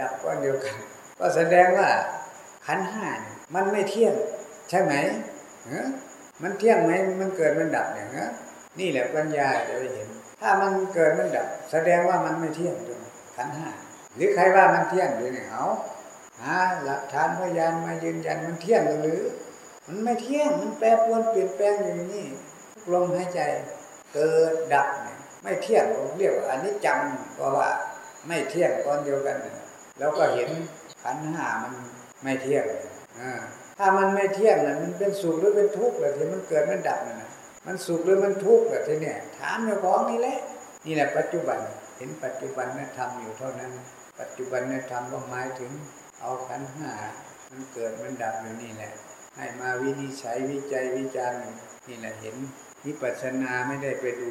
ดับก็เดียวกัน ก็แสดงว่าขันห้ามันไม่เที่ยงใช่ไหมเออ มันเที่ยงไหมมันเกิดมันดับเนี่ยฮะนี่แหละปัญญาจะไปเห็น ถ้ามันเกิดมันดับ แสดงว่ามันไม่เที่ยงด้วยขันห้าหรือใครว่ามันเที่ยงหรือเนี่ยเอาหาหลักฐานพยานมายืนยันมันเที่ยงหรือ มันไม่เที่ยงมันแปรปรวนเปลี่ยนแปลงอย่างนี้ลมหายใจเกิดดับเนี่ยไม่เที่ยงผมเรียกว่าอนิจจังเพราะว่าไม่เที่ยงตอนเดียวกัน แล้วก็เห็นขันห้ามันไม่เที่ยงอ่า ถ้ามันไม่เที่ยงนะมันเป็นสุขหรือเป็นทุกข์เลยที่มันเกิดมันดับนะมันสุขหรือมันทุกข์แบบที่เนี่ย ถามเจ้าของนี่แหละนี่แหละปัจจุบันเห็นปัจจุบันนั้นทำอยู่เท่านั้น ปัจจุบันนั้นทำก็หมายถึงเอาขันห้ามันเกิดมันดับอยู่นี่แหละ ให้มาวินิจฉัยวิจัยวิจารณ์นี่แหละเห็นวิปัสสนาไม่ได้ไปดู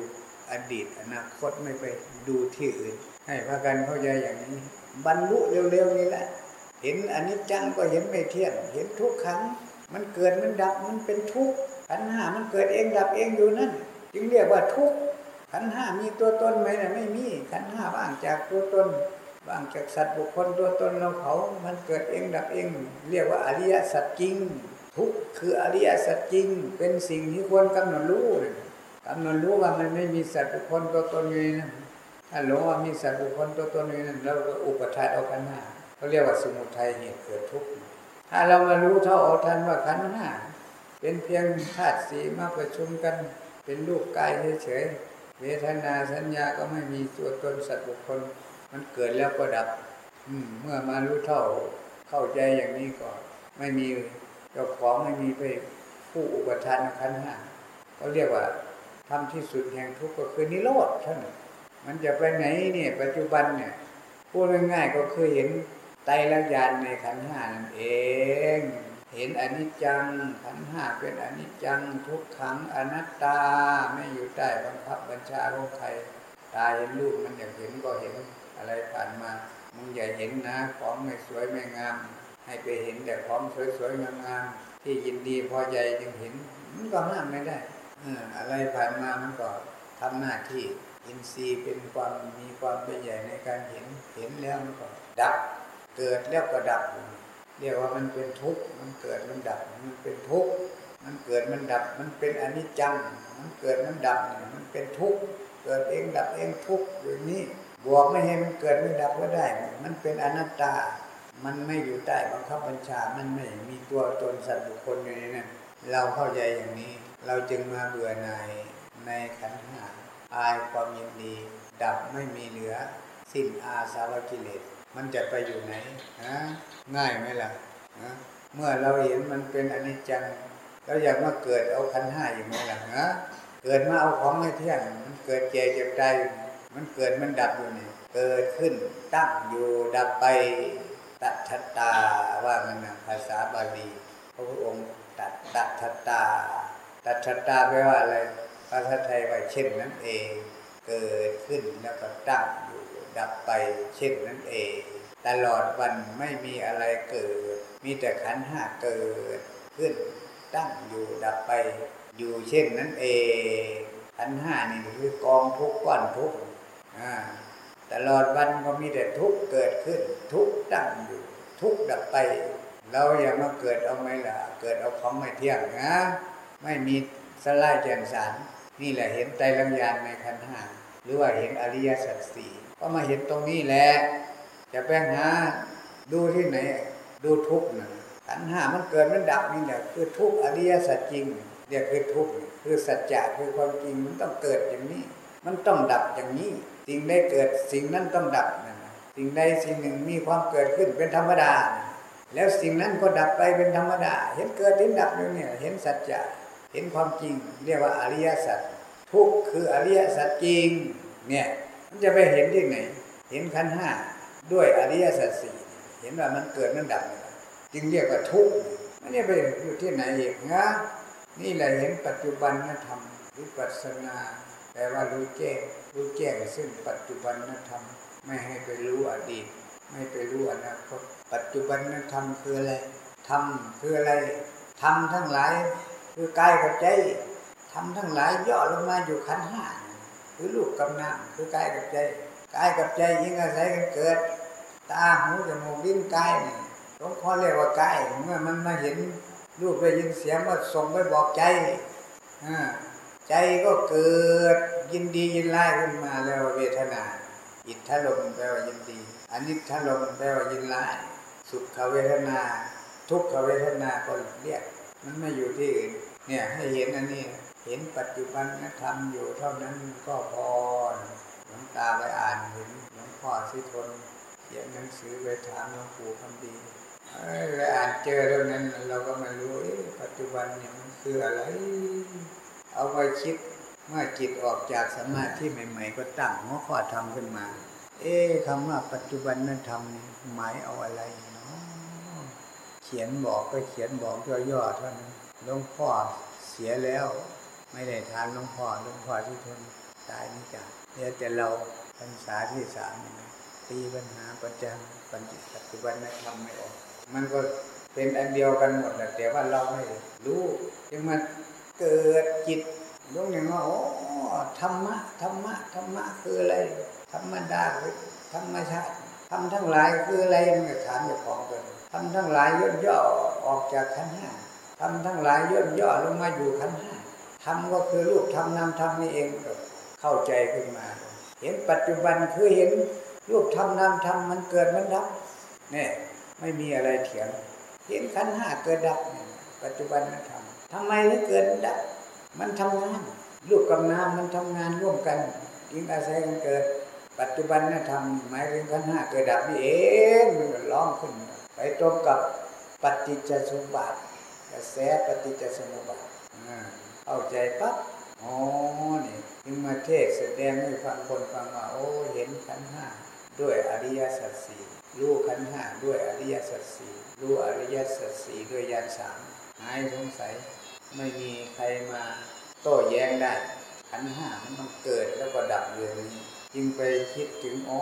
อดีตอนาคตไม่ไปดูที่อื่น ให้พากันเข้าใจอย่างนี้ บรรลุเร็วๆนี่แหละ เห็นอนิจจังก็เห็นไม่เที่ยง เห็นทุกขัง มันเกิดมันดับมันเป็นทุกข์ขันห้ามันเกิดเองดับเองอยู่นั่นจึงเรียกว่าทุกข์ขันห้ามีตัวตนไหมนะไม่มีขันห้าว่างจากตัวตนว่างจากสัตว์บุคคลตัวตนเราเขา มันเกิดเองดับเอง เรียกว่าอริยสัจจริง ทุกข์คืออริยสัจจริง เป็นสิ่งที่ควรกำหนดรู้กำหนดรู้ว่ามันไม่มีสัตว์บุคคลตัวตนอยู่นั่นถ้าหลงว่ามีสัตว์บุคคลตัวตนอยู่นั่นเราก็อุปทานเอากันหน้า เขาเรียกว่าสมุทัยเหตุเกิดทุกข์ถ้าเรามารู้เท่าเอาทันว่าขันห้าเป็นเพียงธาตุสีมาประชุมกัน เป็นรูปกายเฉยๆเวทนาสัญญาก็ไม่มีตัวตนสัตว์บุคคล มันเกิดแล้วก็ดับเมื่อมารู้เท่าเข้าใจอย่างนี้ก็ไม่มีเจ้าของไม่มีไปผู้อุปทานขันห้าเขาเรียกว่าทำที่สุดแห่งทุกข์ก็คือนิโรธท่านมันจะไปไหนเนี่ย ปัจจุบันเนี่ยพพูดง่ายๆก็คือเห็น ไตรลักษณ์ญาณในขันห้านั่นเอง เห็นอนิจจังขันห้าเป็นอนิจจังทุกขังอนัตตาไม่อยู่ใต้บังคับบัญชาของใครตาเห็นรูปมันอยากเห็นก็เห็นอะไรผ่านมามึงอย่าเห็นนะของไม่สวยไม่งาม ให้ไปเห็นแต่ของสวยๆงามๆที่ยินดีพอใจจึงเห็นมันก็ห้ามไม่ได้อออะไรผ่านมามันก็ทำหน้าที่อินทรีย์เป็นความมีความเป็นใหญ่ในการเห็นเห็นแล้วมันก็ดับ เกิดแล้วก็ดับ เรียกว่ามันเป็นทุกข์มันเกิดมันดับ มันเป็นทุกข์มันเกิดมันดับ มันเป็นอนิจจัง มันเกิดมันดับ มันเป็นทุกข์เกิดเองดับเองทุกข์อย่างนี้บวกไม่ให้มันเกิดไม่ดับก็ได้ มันเป็นอนัตตา มันไม่อยู่ใต้บังคับบัญชา มันไม่มีตัวตนสัตว์บุคคลอยู่ในนั้นเราเข้าใจอย่างนี้ เราจึงมาเบื่อหน่ายในขันธ์หาอายความยินดี ดับไม่มีเหลือ สิ้นอาสาวกิเลส มันจะไปอยู่ไหนฮะง่ายไหมล่ะฮะเมื่อเราเห็นมันเป็นอนิจจังเราอยากมาเกิดเอาขันห้าอยู่ไหมล่ะฮะเกิดมาเอาของไม่เที่ยงมันเกิดเจ็บตายอยู่นี่มันเกิดมันดับอยู่นี่เกิดขึ้นตั้งอยู่ดับไปตัทธตาว่ามันนะภาษาบาลีพระพุทธองค์ตัดตัทธตาตัทธตาแปลว่าอะไรภาษาไทยว่าเช่นนั้นเอง เกิดขึ้นแล้วก็ตั้ง ดับไปเช่นนั้นเอง ตลอดวันไม่มีอะไรเกิด มีแต่ขันห้าเกิด ขึ้นตั้งอยู่ดับไป อยู่เช่นนั้นเอง ขันห้านี่คือกองทุกข์ก้อนทุกข์อ่าตลอดวันก็มีแต่ทุกข์เกิดขึ้น ทุกข์ตั้งอยู่ ทุกข์ดับไป เราอย่ามาเกิดเอาไหมล่ะ เกิดเอาของไม่เที่ยงนะ ไม่มีสลายแจ่มสารนี่แหละเห็นไตรลักษณ์ญาณในขันห้าหรือว่าเห็นอริยสัจสี่ ก็มาเห็นตรงนี้แหละจะไปหาดูที่ไหน ดูทุกข์นะขันห้ามันเกิดมันดับนี่แหละคือทุกข์อริยสัจจริงเรียกคือทุกข์คือสัจจะคือความจริงมันต้องเกิดอย่างนี้ มันต้องดับอย่างนี้ สิ่งใดเกิดสิ่งนั้นต้องดับนะสิ่งใดสิ่งหนึ่งมีความเกิดขึ้นเป็นธรรมดา แล้วสิ่งนั้นก็ดับไปเป็นธรรมดา เห็นเกิดเห็นดับอยู่เนี่ยเห็นสัจจะเห็นความจริง เรียกว่าอริยสัจทุกข์คืออริยสัจจริงเนี่ย จะไปเห็นที่ไหน เห็นขันห้าด้วยอริยสัจสี่เห็นว่ามันเกิดมันดับจึงเรียกว่าทุกข์ไม่ได้ไปอยู่ที่ไหนอีกนะนี่แหละเห็นปัจจุบันธรรมวิปัสสนาแปลว่ารู้แจ้งรู้แจ้งซึ่งปัจจุบันธรรมไม่ให้ไปรู้อดีต ไม่ไปรู้อนาคตปัจจุบันธรรมคืออะไรธรรมคืออะไรธรรมทั้งหลายคือกายกับใจธรรมทั้งหลายย่อลงมาอยู่ขันห้า คือรูปกับนามคือกายกับใจกายกับใจยิ่งอาศัยกันเกิด ตาหูจมูกลิ้นกายนี่หลวงพ่อเรียกว่ากายเมื่อมันมาเห็นรูปได้ยินเสียงก็ส่งไปบอกใจใจก็เกิดยินดียินไล่ขึ้นมาแล้วเวทนา อิทธลมแปลว่ายินดีอนิจทลมแปลว่ายินไล่สุขเวทนา ทุกขเวทนาก็เรียกมันไม่อยู่ที่อื่นเนี่ยให้เห็นอันนี้ เห็นปัจจุบันธรรมอยู่เท่านั้นก็พอหลวงตาไปอ่านเห็นหลวงพ่อสิทนเขียนหนังสือไปถามหลวงปู่คำดีไปอ่านเจอเรื่องนั้นเราก็ม่รู้ปัจจุบันเนี่ยมันคืออะไร เอาไปคิดเมื่อจิตออกจากสมาธิใหม่ ๆ ก็ตั้งหัวข้อธรรมขึ้นมา เอ๊ะคำว่าปัจจุบันนั้นธรรมหมายเอาอะไรเนาะเขียนบอกก็เขียนบอกย่อๆเท่านั้นหลวงพ่อเสียแล้ว ไม่ได้ทานหลวงพ่อหลวงพ่อที่ทนตายนี่จ้ะเดี๋ยวแต่เราพรรษาที่สามนะตีปัญหาประจำปัจจุปัจจุบันนั้นทำไม่ออก มันก็เป็นอันเดียวกันหมดแหละแต่ว่าเราไม่รู้จึงมาเกิดจิตยกอย่างว่าโอ้ธรรมะธรรมะธรรมะคืออะไรธรรมดาคือธรรมชาติทำทั้งหลายคืออะไรมันก็ถามเจ้าของกันทำทั้งหลายย่นย่อออกจากขันธ์ห้าทำทั้งหลายย่นย่อลงมาอยู่ขันธ์ห้า ทำก็คือรูปทำนามทำนี่เองก็เข้าใจขึ้นมา เห็นปัจจุบันคือเห็นรูปทำนามทำมันเกิดมันดับเนี่ยไม่มีอะไรเถียง เห็นขันห้าเกิดดับ ปัจจุบันนั้นทำทำไมถึงเกิดดับ มันทำงานรูปกับนามมันทำงานร่วมกันยิ่งอาศัยกันเกิด ปัจจุบันนะทำหมายถึงขันห้าเกิดดับนี่เองมันร้องขึ้น ไปตรงกับปฏิจจสมบัติกระแสปฏิจจสมบาทอ่า เข้าใจปั๊บอ๋อนี่จึงมาเทศแสดงให้ฟังคนฟังว่าโอ้เห็นขันห้าด้วยอริยสัจสี่รู้ขันห้าด้วยอริยสัจสี่รู้อริยสัจสี่ด้วยญาณสามหายสงสัย ไม่มีใครมาโต้แย้งได้ ขันห้ามันต้องเกิดแล้วก็ดับเรื่องนี้จึงไปคิดถึงอ๋อ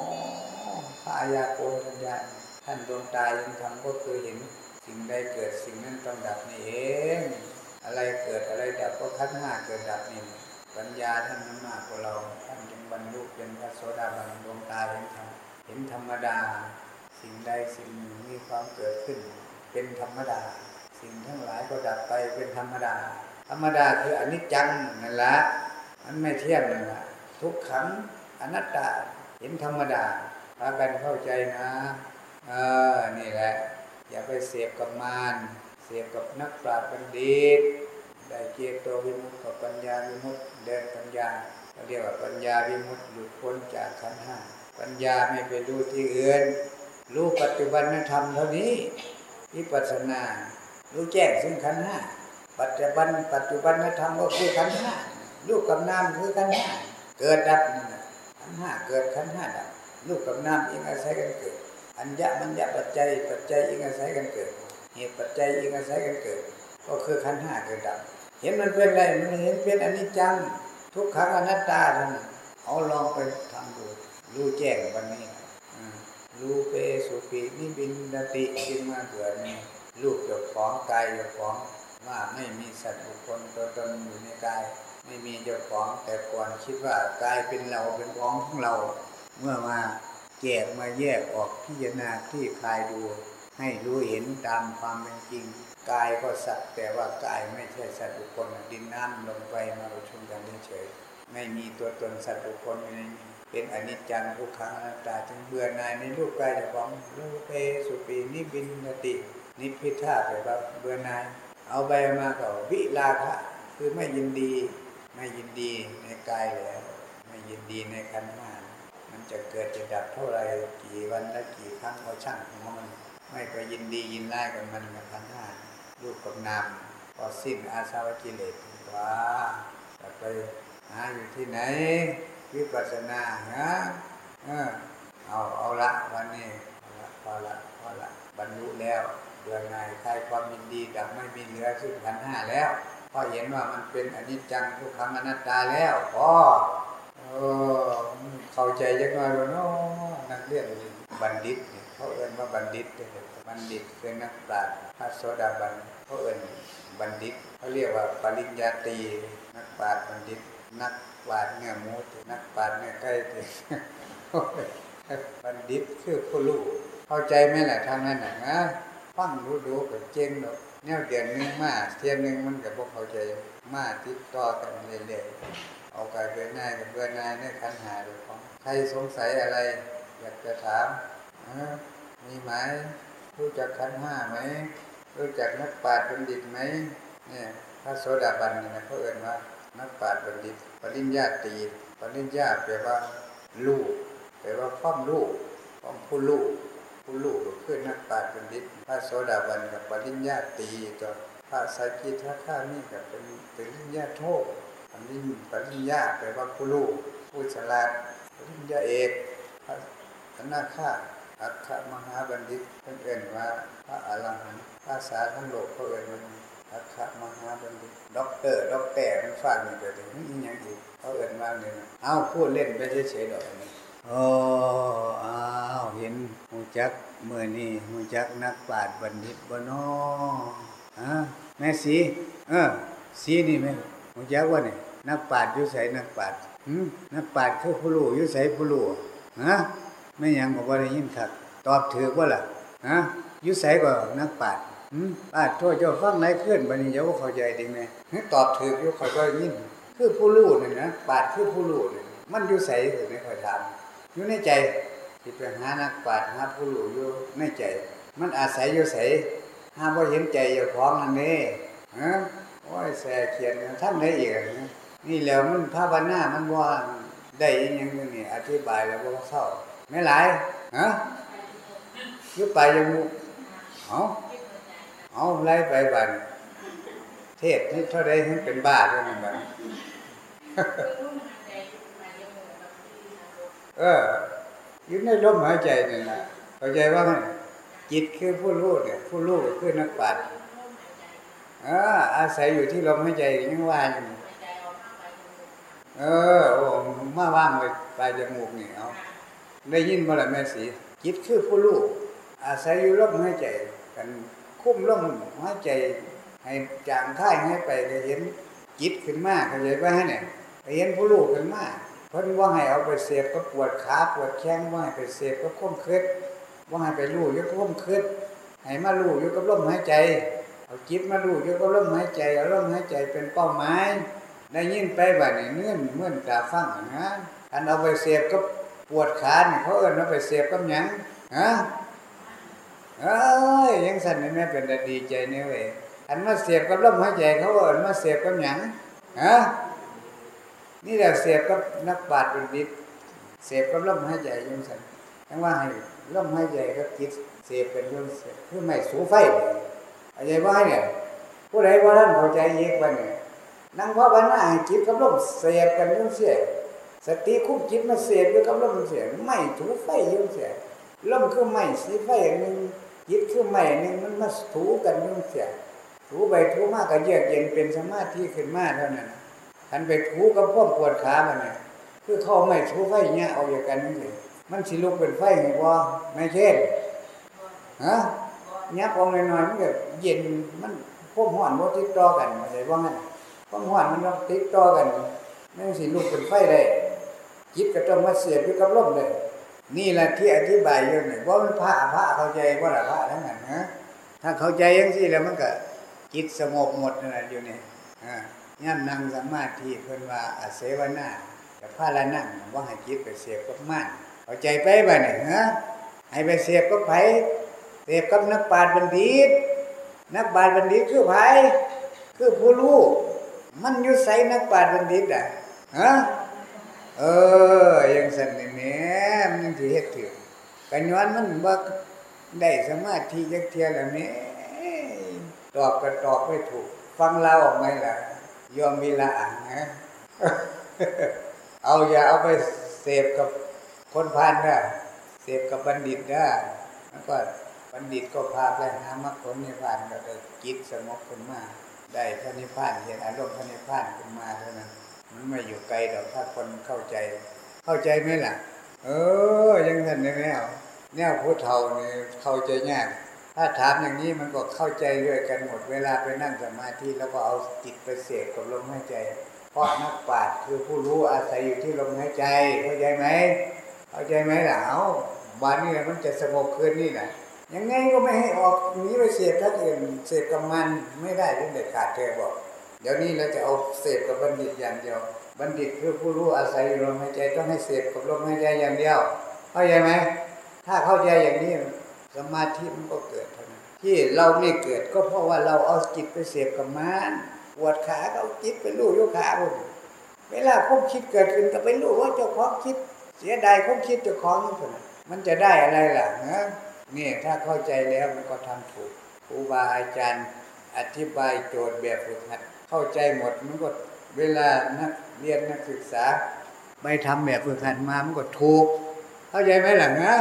พระอายาโกณทัญญาท่านดวงตายังทำก็เคยเห็น สิ่งใดเกิดสิ่งนั้นต้องดับนี่เอง อะไรเกิดอะไรดับก็ขันธ์ห้าเกิดดับนี่ปัญญาท่านนั้นมากกว่าเราท่านจึงบรรลุเป็นพระโสดาบันดวงตาเห็นธรรมเห็นธรรมดา สิ่งใดสิ่งหนึ่งมีความเกิดขึ้น เป็นธรรมดา สิ่งทั้งหลายก็ดับไปเป็นธรรมดา ธรรมดาคืออนิจจังนั่นแหละมันไม่เที่ยงนั่นแหละทุกขังอนัตตาเห็นธรรมดาพากันเข้าใจนะเออนี่แหละ อย่าไปเสพกับมาร เสพกับนักปราชญ์บัณฑิตได้เจโตวิมุตติกับปัญญาวิมุตติเดินปัญญาเขาเรียกว่าปัญญาวิมุตติหลุดพ้นจากขันห้าปัญญาไม่ไปรู้ที่อื่นรู้ปัจจุบันธรรมเท่านี้วิปัสสนารู้แจ้งซึ่งขันห้าปัจจุบัน ปัจจุบันธรรมก็คือขันห้ารูปกับนามคือขันห้าเกิดดับขันห้าเกิดขันห้าดับรูปกับนามเองอาศัยกันเกิดอัญญะมัญญะปัจจัยปัจจัยเองอาศัยกันเกิด เหตุปัจจัยเองอาศัยกันเกิด ก็คือขันห้าเกิดดับ เห็นมันเป็นอะไรมันเห็นเป็นอนิจจัง ทุกขังอนัตตาท่านเอาลองไปทำดูรู้แจ้งวันนี้รู้เปสุปีนิบินดติขึ้นมาเกิดนี่รูปเจ้าของกายเจ้าของว่าไม่มีสัตว์บุคคลตัวตนอยู่ในกาย ไม่มีเจ้าของแต่ก่อนคิดว่ากายเป็นเราเป็นของของเรา เมื่อมาแยกมาแยกออกพิจารณาที่คลายดู ให้รู้เห็นตามความเป็นจริง กายก็สัตว์แต่ว่ากายไม่ใช่สัตว์บุคคลดินน้ำลมไฟมาประชุมกันเฉยไม่มีตัวตนสัตว์บุคคลอยู่ในนี้เป็นอนิจจังทุกขังอนัตตาจึงเบื่อหน่ายในรูปกายเจ้าของรูปเปสุปีนิบินติ นิพพิทาไปว่าเบื่อหน่าย เอาไปมาก็วิลาภะคือไม่ยินดี ไม่ยินดีในกายแล้วไม่ยินดีในขันธ์มันจะเกิดจะดับเท่าไหรกี่วันและกี่ครั้งก็ช่างของมัน ไม่ไปยินดียินไล่กับมันกับขันห้ารูปกับนามพอสิ้นอาสาวะกิเลสว่าจะไปหาอยู่ที่ไหนวิปัสสนาฮะเออเอาเอาละวันนี้เอาละพอละพอละบรรลุแล้วเบื่อหน่ายคลายความยินดีดับไม่มีเหลือซึ่งขันห้าแล้วพราะเห็นว่ามันเป็นอนิจจังทุกขังอนัตตาแล้วพอเออเข้าใจจังหน่อยว่าเนาะนักเรียนบัณฑิต เขาเอ่นว่าบัณฑิตเด้อบัณฑิตคือนักปราชญ์พระโสดาบันเขาเอ่นบัณฑิตเขาเรียกว่าปริญญาตรีนักปราชญ์บัณฑิต นักปราชญ์เนื้อมูตนักปราชญ์เนื้อไก่บัณฑิตคือผู้รู้เข้าใจไหมล่ะทางนั้นนะนะฟังรู้ดูกับเจงดอกแนวเดือนหนึงมาเทียนหนึงมันก็บ่เข้าใจมาติดต่อกันเรื่อยๆเอากายเบื่อหน้ายกับเบื่อหน้ายในขันหาเด้วยของใครสงสัยอะไร อยากจะถาม มีไหมรู้จักขันห้าไหมรู้จักนักปราชญ์บัณฑิตไหมเนี่ยพระโสดาบันเนี่ยนะเขาเอ่นว่านักปราชญ์บัณฑิต ปริญญาตรีปริญญาแปลว่าลูกแปลว่าความลูกความผู้ลูกผู้ลูกก็คือนักปราชญ์บัณฑิต พระโสดาบันกับปริญญาตรีก็พระสากิทาข้านี่ก็เป็นปริญญาโทปริญปริญญาแปลว่าผู้ลูกผู้ฉลาดปริญญาเอกพระอนาคา อัคคมหาบัณฑิตเพิ่นเอ่นว่าพระอรหันต์ภาษาทั้งโลกเขาเอ่นว่าอัคคมหาบัณฑิตด็อกเตอร์ด็อกแต่มันฟังนี่ก็ถึงนี่ยังอีกเขาเอิ้นว่าเนี่ยเอ้าพูดเล่นไปเฉยๆดอกนี่โอ้อ้าวเห็นหูจักเมื่อนี้หูจักนักปราชญ์บัณฑิตบ่นอฮะแม่สีเออสีนี่แม่หูจักว่านี่นักปราชญ์อยู่ไสนักปราชญ์หึนักปราชญ์คือผู้รู้อยู่ไสผู้รู้ฮะ ไม่ยังก็บ่ได้ยินคักตอบถูกบ่าล่ะฮะยู่ไสก็นักปราชญ์อืมป้าโทษเจ้าฟังไรขึ้นบัดนี้เจ้าว่าเข้าใจดีไหมให้ตอบถูกอยู่ข่อยก็ยินคือผู้รู้นี่นะปาดคือผู้รู้นี่มันยู่ใสถึงไม่ค่อยถามอยู่ในใจสิไปหานักปราดหาผู้รู้อยู่ในใจ มันอาศัยยู่ใสห้าบ่เห็นใจเจ้าของนั่นนี่ฮะโอ้ยแซ่เขียนท่านได้อีกอะนี่แล้วมันภาวนามันบ่ได้ยังยู่นี่อธิบายแล้วบ่าเข้า ไม่หลายฮะยู่ไปยังเอาเอาไล่ไปบันเทศนี่เท่าไรให้เป็นบ้าด้วยมันบันเอออยู่ในลมหายใจนี่แหละเข้าใจว่าจิตคือผู้รู้เนี่ยผู้รู้คือนักปราชญ์อ่าอาศัยอยู่ที่ลมหายใจยังว่าอยู่เออโอ้มาว่างไปปลายจมูกนี่เอา ได้ยินบ่ล่ะแม่สีจิตคือผู้รู้อาศัยอยู่ลมหายใจ กันคุ้มลมหายใจ ให้จางค่ายให้ไปก็เห็นจิตขึ้นมาเข้าใจว่าเนี่ยเห็นผู้รู้ขึ้นมาเพิ่นว่าให้เอาไปเสพก็ปวดขาปวดแข้งว่าให้ไปเสพก็ค้มคืดว่าให้ไปรู้อยู่ก็ค้มคืดให้มารู้อยู่กับลมหายใจ เอาจิตมารู้อยู่กับลมหายใจเอาลมหายใจเป็นเป้าหมายได้ยินไปบัดนี้เงื่อนเมื่อนตาฟังนะอันเอาไปเสพก็ ปวดขาเนี่ยเขาเอิ้นเอาไปเสพกับหยังฮะเอ้ยยังสั่นนี่แม่เป็นแต่ดีใจเนี่ยเว้ยอันมาเสียบกับลมหายใจเขาว่าอันมาเสียบกับหยังฮะนี่แหละเสียบกับนักปราชญ์เป็นดิษเสียบกับลมหายใจยังสันยังว่าให้ลมหายใจกับจิตเสียบเป็นยังเสียบคือไม่สูไฟอะไรว่าเนี่ยผู้ใดว่าท่านเข้าใจเยกบ้างเนี่ยนั่งภาวนาให้จิตกับลมเสียบกันยังเสีย สติคุ้มจิตมาเสียบอยู่กับลมเสียไม่ถูไฟยังเสียลมคือไม่สีไฟนหนึ่งจิตคือไม่นหนึ่งมันมาถูกันยังเสียถูไปถูมากก็เยือกเย็นเป็นสมาธิขึ้นมาเท่านั้นทันไปถูกับพวกปวดขามันเนี่ยคือเขาไม่ถูไฟเนี่ยเอาอย่างกันนี่เลยมันสิลุกเป็นไฟไงวะไม่เช่นฮะยับเอหน่อยๆมันก็เย็นมันพวกห่อนพวกติดต่อกันอะไรว่างั้นพวกห่อนมันต้องติดต่อกันมันสิลุกเป็นไฟได้ จิตก็ต้องมาเสียบอยู่กับลมเลย นี่แหละที่อธิบายอยู่เนี่ยว่ามันพระพระเข้าใจว่าละพระทั้งนั้นฮะถ้าเข้าใจยังสิแล้วมันก็จิตสงบหมดนั่นแหละอยู่เนี่ย่ำนั่งสมาธิเพิ่นว่าอาเสวนาแต่พาละนั่งว่าให้จิตไปเสียบกับม่านเข้าใจไปบ่เนี่ยฮะให้ไปเสียบกับไผเสียบกับนักปราชญ์บัณฑิต นักปราชญ์บัณฑิตคือไผคือผู้รู้มันอยู่ใส่นักปราชญ์บัณฑิตอะฮะ เออยังสั่นนี่แม่มันสิเฮ็ดถึงกันย้อนมันบ่ได้สมาธิจักเที่ยแล้วแม่ตอบก็ตอบไม่ถูก ฟังเราออกไหมล่ะยอมมีละอ่างนะ เอาอย่าเอาไปเสพกับคนพานนะเสพกับบัณฑิตนะแล้วก็บัณฑิตก็พาไปหามรรคผลนิพพานก็ได้จิตสงบขึ้นมา ได้พระนิพพานเห็นอารมณ์พระนิพพานขึ้นมาเท่านั้น มันไม่อยู่ไกลดอกถ้าคนเข้าใจ เข้าใจไหมล่ะ เออ ยังทันได้ไหมเอาแนวผู้เฒ่านี่เข้าใจยากถ้าถามอย่างนี้มันก็เข้าใจด้วยกันหมดเวลาไปนั่งสมาธิแล้วก็เอาจิตไปเสกกับลมหายใจ เพราะนักปราชญ์คือผู้รู้อาศัยอยู่ที่ลมหายใจเข้าใจไหมเข้าใจไหมล่ะเอาบานนี้มันจะสงบคืนนี่แหละยังไงก็ไม่ให้ออกหนีไปเสพท่านอื่นเสพกับมันไม่ได้เป็นเด็ดขาดเธอบอก เดี๋ยวนี้เราจะเอาเสพกับบัณฑิตอย่างเดียว บัณฑิตคือผู้รู้อาศัยอยู่ลมหายใจต้องให้เสพกับลมหายใจอย่างเดียวเข้าใจไหมถ้าเข้าใจอย่างนี้สมาธิมันก็เกิดเท่านั้นที่เราไม่เกิดก็เพราะว่าเราเอาจิตไปเสพกับมันปวดขาก็เอาจิตไปลู่ยกขาบุเวลาความคิดเกิดขึ้นก็ไปรู้ว่าเจ้าของคิด เสียดายความคิดเจ้าของคนมันจะได้อะไรล่ะนะนี่ถ้าเข้าใจแล้วมันก็ทำถูกครูบาอาจารย์อธิบายโจทย์แบบฝึกหัด เข้าใจหมดมันก็เวลานักเรียนนักศึกษา ไปทำแบบฝึกหัดมามันก็ถูก เข้าใจไหมล่ะนะ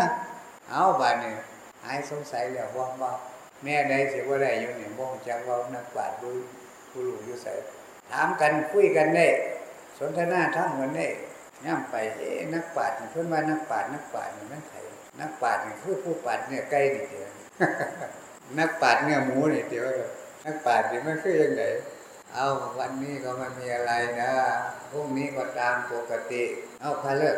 เอาบาเนี่ยหายสงสัยแล้วว่าว่าแม่ใดเสียว่าได้อยู่เนี่ยบ่งจังว่านักปราชญ์ดูผู้รู้อยู่ใส่ถามกันคุยกันได้สนทนาทั้งวันได้ย่ำไปเอ๊นักปราชญ์เพิ่นว่านักปราชญ์นักปราชญ์นี่มันไผนักปราชญ์นี่คือผู้ปราชญ์เนี่ยไก่นี่เดียวนักปราชญ์เนี่ยหมูนี่เดียวนักปราชญ์นี่มันคือยังไง เอาวันนี้ก็ไม่มีอะไรนะพรุ่งนี้ก็ตามปกติ เอาพาเลิก